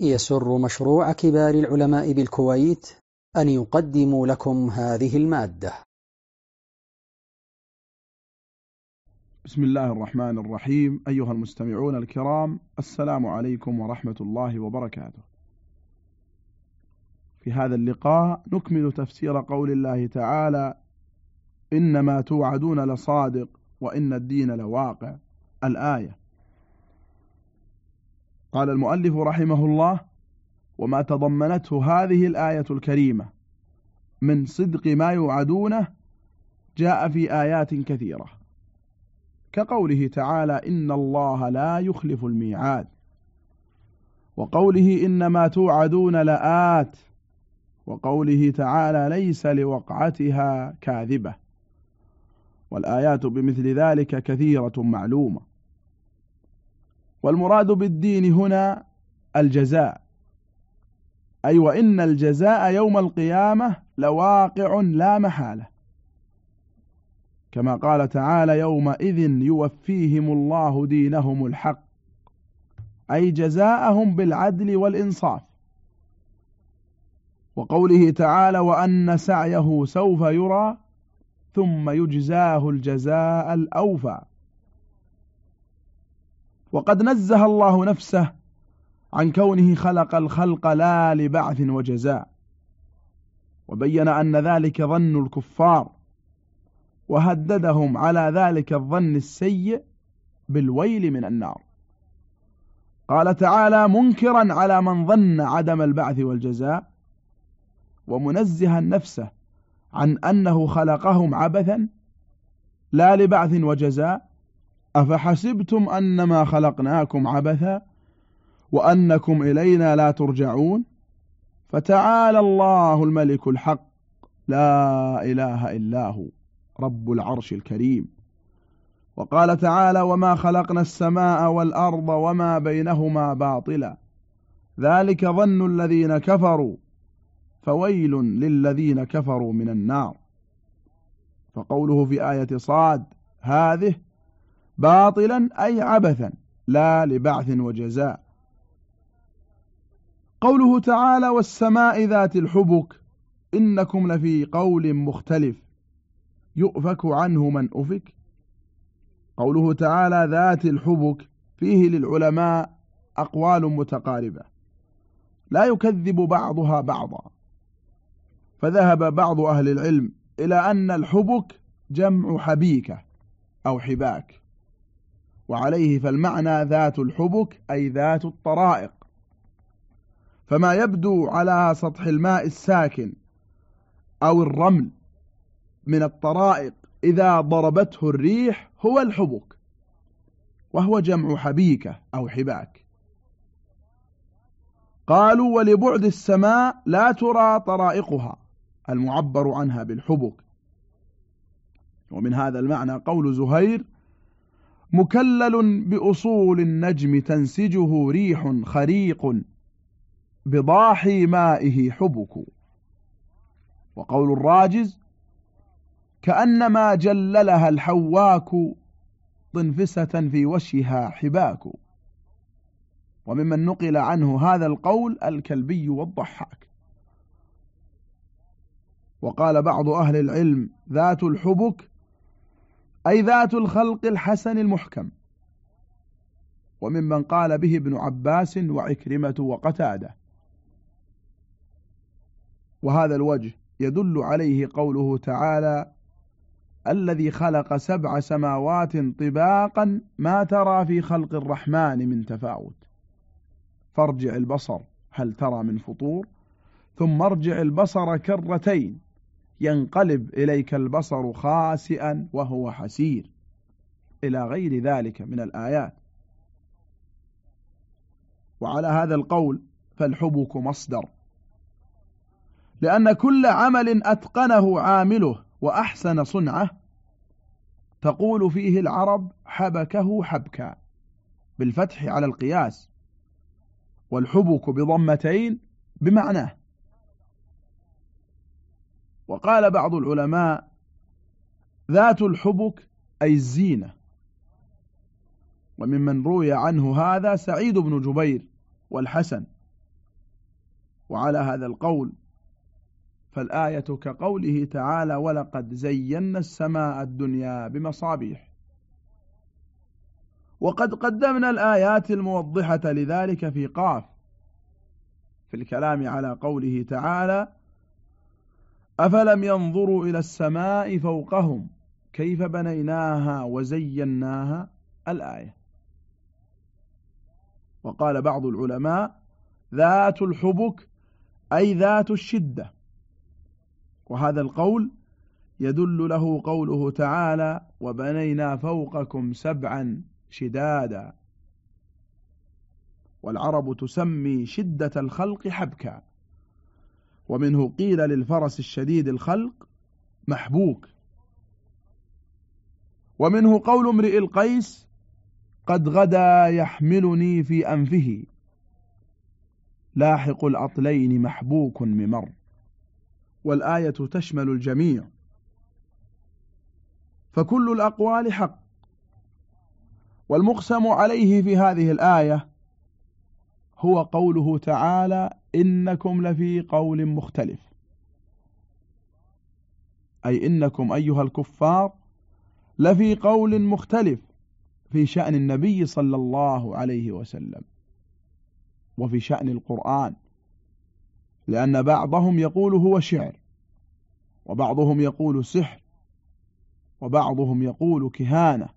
يسر مشروع كبار العلماء بالكويت أن يقدم لكم هذه المادة. بسم الله الرحمن الرحيم. أيها المستمعون الكرام السلام عليكم ورحمة الله وبركاته. في هذا اللقاء نكمل تفسير قول الله تعالى إنما توعدون لصادق وإن الدين لواقع. الآية قال المؤلف رحمه الله وما تضمنته هذه الآية الكريمة من صدق ما يوعدونه جاء في آيات كثيرة. كقوله تعالى إن الله لا يخلف الميعاد وقوله إنما توعدون لآت وقوله تعالى ليس لوقعتها كاذبة والآيات بمثل ذلك كثيرة معلومة. والمراد بالدين هنا الجزاء. أي وإن الجزاء يوم القيامة لواقع لا محالة. كما قال تعالى يومئذ يوفيهم الله دينهم الحق. أي جزاءهم بالعدل والإنصاف. وقوله تعالى وأن سعيه سوف يرى ثم يجزاه الجزاء الأوفى. وقد نزه الله نفسه عن كونه خلق الخلق لا لبعث وجزاء وبين أن ذلك ظن الكفار وهددهم على ذلك الظن السيء بالويل من النار. قال تعالى منكرا على من ظن عدم البعث والجزاء ومنزها نفسه عن أنه خلقهم عبثا لا لبعث وجزاء أفحسبتم أنما خلقناكم عبثا وأنكم إلينا لا ترجعون؟ فتعالى الله الملك الحق لا إله إلا هو رب العرش الكريم. وقال تعالى وما خلقنا السماء والأرض وما بينهما باطلا. ذلك ظن الذين كفروا فويل للذين كفروا من النار. فقوله في آية صاد هذه باطلا أي عبثا لا لبعث وجزاء. قوله تعالى والسماء ذات الحبك إنكم لفي قول مختلف يؤفك عنه من أفك. قوله تعالى ذات الحبك فيه للعلماء أقوال متقاربة. لا يكذب بعضها بعضا. فذهب بعض أهل العلم إلى أن الحبك جمع حبيكة أو حباك. وعليه فالمعنى ذات الحبك أي ذات الطرائق. فما يبدو على سطح الماء الساكن أو الرمل من الطرائق إذا ضربته الريح هو الحبك وهو جمع حبيكة أو حباك. قالوا ولبعد السماء لا ترى طرائقها المعبر عنها بالحبك. ومن هذا المعنى قول زهير مكلل بأصول النجم تنسجه ريح خريق بضاحي مائه حبك. وقول الراجز كأنما جللها الحواك طنفسة في وشها حباك. وممن نقل عنه هذا القول الكلبي والضحاك. وقال بعض أهل العلم ذات الحبك أي ذات الخلق الحسن المحكم. وممن قال به ابن عباس وعكرمة وقتادة. وهذا الوجه يدل عليه قوله تعالى الذي خلق سبع سماوات طباقا ما ترى في خلق الرحمن من تفاوت. فارجع البصر هل ترى من فطور؟ ثم ارجع البصر كرتين ينقلب إليك البصر خاسئا وهو حسير. إلى غير ذلك من الآيات. وعلى هذا القول فالحبك مصدر. لأن كل عمل أتقنه عامله وأحسن صنعه. تقول فيه العرب حبكه حبكا بالفتح على القياس. والحبك بضمتين بمعناه. وقال بعض العلماء ذات الحبك أي الزينة. وممن روي عنه هذا سعيد بن جبير والحسن. وعلى هذا القول فالآية كقوله تعالى ولقد زينا السماء الدنيا بمصابيح. وقد قدمنا الآيات الموضحة لذلك في قاف في الكلام على قوله تعالى أفلم ينظروا إلى السماء فوقهم كيف بنيناها وزيناها الآية؟ وقال بعض العلماء ذات الحبك أي ذات الشدة. وهذا القول يدل له قوله تعالى وبنينا فوقكم سبعا شدادا. والعرب تسمي شدة الخلق حبكا. ومنه قيل للفرس الشديد الخلق محبوك. ومنه قول امرئ القيس قد غدا يحملني في أنفه. لاحق الأطلين محبوك ممر. والآية تشمل الجميع. فكل الأقوال حق. والمقسم عليه في هذه الآية هو قوله تعالى إنكم لفي قول مختلف. أي إنكم أيها الكفار لفي قول مختلف في شأن النبي صلى الله عليه وسلم وفي شأن القرآن لأن بعضهم يقول هو شعر وبعضهم يقول سحر وبعضهم يقول كهانة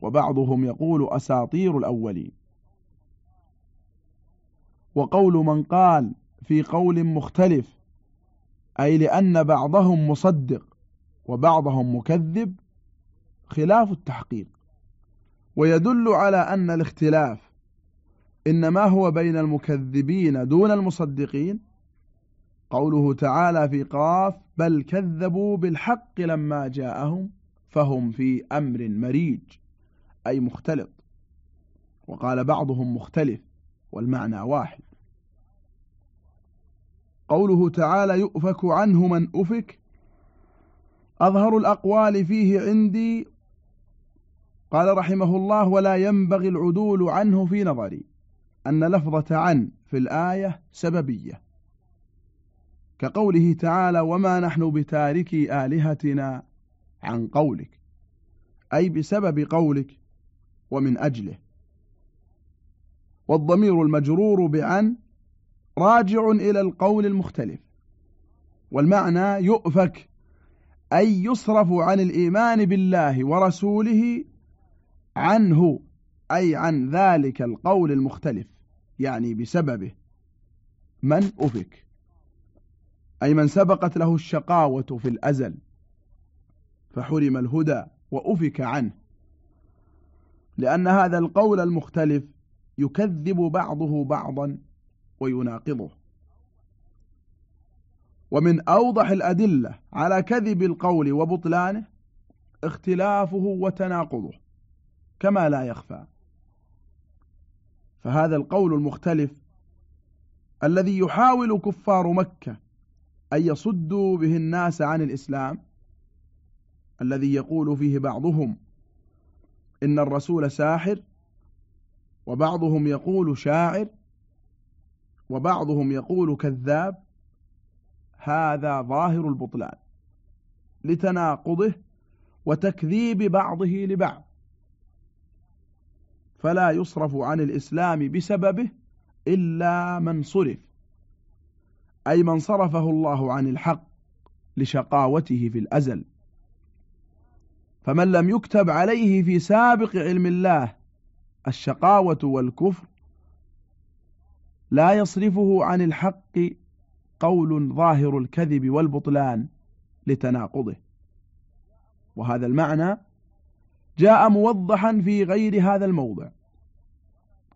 وبعضهم يقول أساطير الأولين. وقول من قال في قول مختلف أي لأن بعضهم مصدق وبعضهم مكذب خلاف التحقيق. ويدل على أن الاختلاف إنما هو بين المكذبين دون المصدقين. قوله تعالى في قاف بل كذبوا بالحق لما جاءهم فهم في أمر مريج أي مختلط. وقال بعضهم مختلف والمعنى واحد. قوله تعالى يؤفك عنه من أفك. أظهر الأقوال فيه عندي. قال رحمه الله ولا ينبغي العدول عنه في نظري. أن لفظة عن في الآية سببية. كقوله تعالى وما نحن بتاركي آلهتنا عن قولك. أي بسبب قولك ومن أجله. والضمير المجرور بعن راجع إلى القول المختلف. والمعنى يؤفك أي يصرف عن الإيمان بالله ورسوله عنه أي عن ذلك القول المختلف يعني بسببه. من أفك؟ أي من سبقت له الشقاوة في الأزل فحرم الهدى وأفك عنه. لأن هذا القول المختلف يكذب بعضه بعضا ويناقضه. ومن أوضح الأدلة على كذب القول وبطلانه اختلافه وتناقضه كما لا يخفى. فهذا القول المختلف الذي يحاول كفار مكة أن يصدوا به الناس عن الإسلام الذي يقول فيه بعضهم إن الرسول ساحر وبعضهم يقول شاعر وبعضهم يقول كذاب هذا ظاهر البطلان لتناقضه وتكذيب بعضه لبعض. فلا يصرف عن الإسلام بسببه إلا من صرف أي من صرفه الله عن الحق لشقاوته في الأزل. فمن لم يكتب عليه في سابق علم الله الشقاوة والكفر لا يصرفه عن الحق قول ظاهر الكذب والبطلان لتناقضه. وهذا المعنى جاء موضحا في غير هذا الموضع.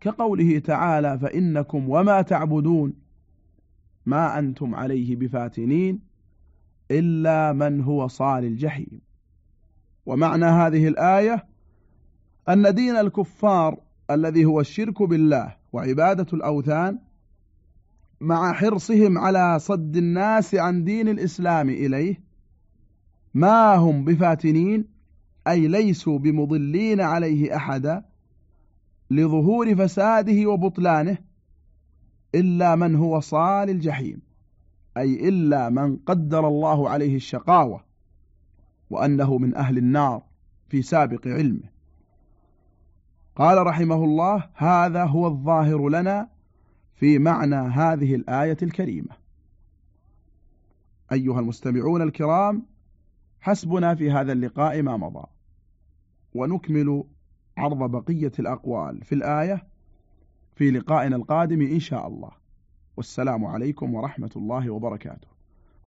كقوله تعالى فإنكم وما تعبدون ما أنتم عليه بفاتنين إلا من هو صال الجحيم ومعنى هذه الآية أن دين الكفار الذي هو الشرك بالله وعبادة الأوثان مع حرصهم على صد الناس عن دين الإسلام إليه ما هم بفاتنين أي ليسوا بمضلين عليه أحدا لظهور فساده وبطلانه إلا من هو صال الجحيم أي إلا من قدر الله عليه الشقاوة وأنه من أهل النار في سابق علمه. قال رحمه الله هذا هو الظاهر لنا في معنى هذه الآية الكريمة. أيها المستمعون الكرام حسبنا في هذا اللقاء ما مضى. ونكمل عرض بقية الأقوال في الآية في لقائنا القادم إن شاء الله. والسلام عليكم ورحمة الله وبركاته.